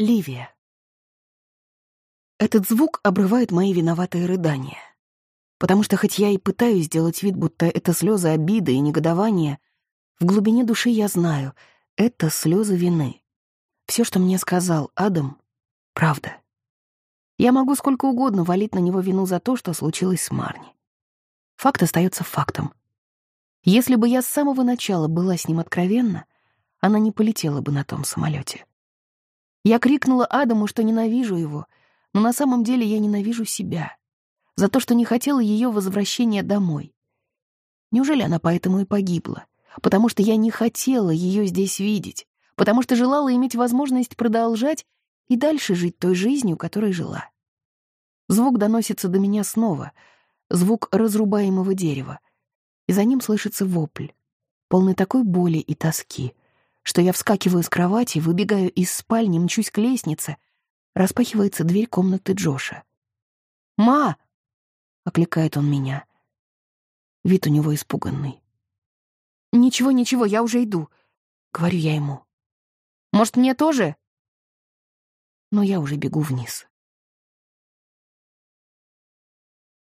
Ливия. Этот звук обрывает мои виноватые рыдания. Потому что хоть я и пытаюсь сделать вид, будто это слезы обиды и негодования, в глубине души я знаю — это слезы вины. Все, что мне сказал Адам, — правда. Я могу сколько угодно валить на него вину за то, что случилось с Марни. Факт остается фактом. Если бы я с самого начала была с ним откровенна, она не полетела бы на том самолете. Я крикнула Адаму, что ненавижу его, но на самом деле я ненавижу себя за то, что не хотела ее возвращения домой. Неужели она поэтому и погибла? Потому что я не хотела ее здесь видеть, потому что желала иметь возможность продолжать и дальше жить той жизнью, которой жила. Звук доносится до меня снова, звук разрубаемого дерева, и за ним слышится вопль, полный такой боли и тоски, что я вскакиваю с кровати, выбегаю из спальни, мчусь к лестнице. Распахивается дверь комнаты Джоша. «Ма!» — окликает он меня. Вид у него испуганный. «Ничего, ничего, я уже иду», — говорю я ему. «Может, мне тоже?» Но я уже бегу вниз.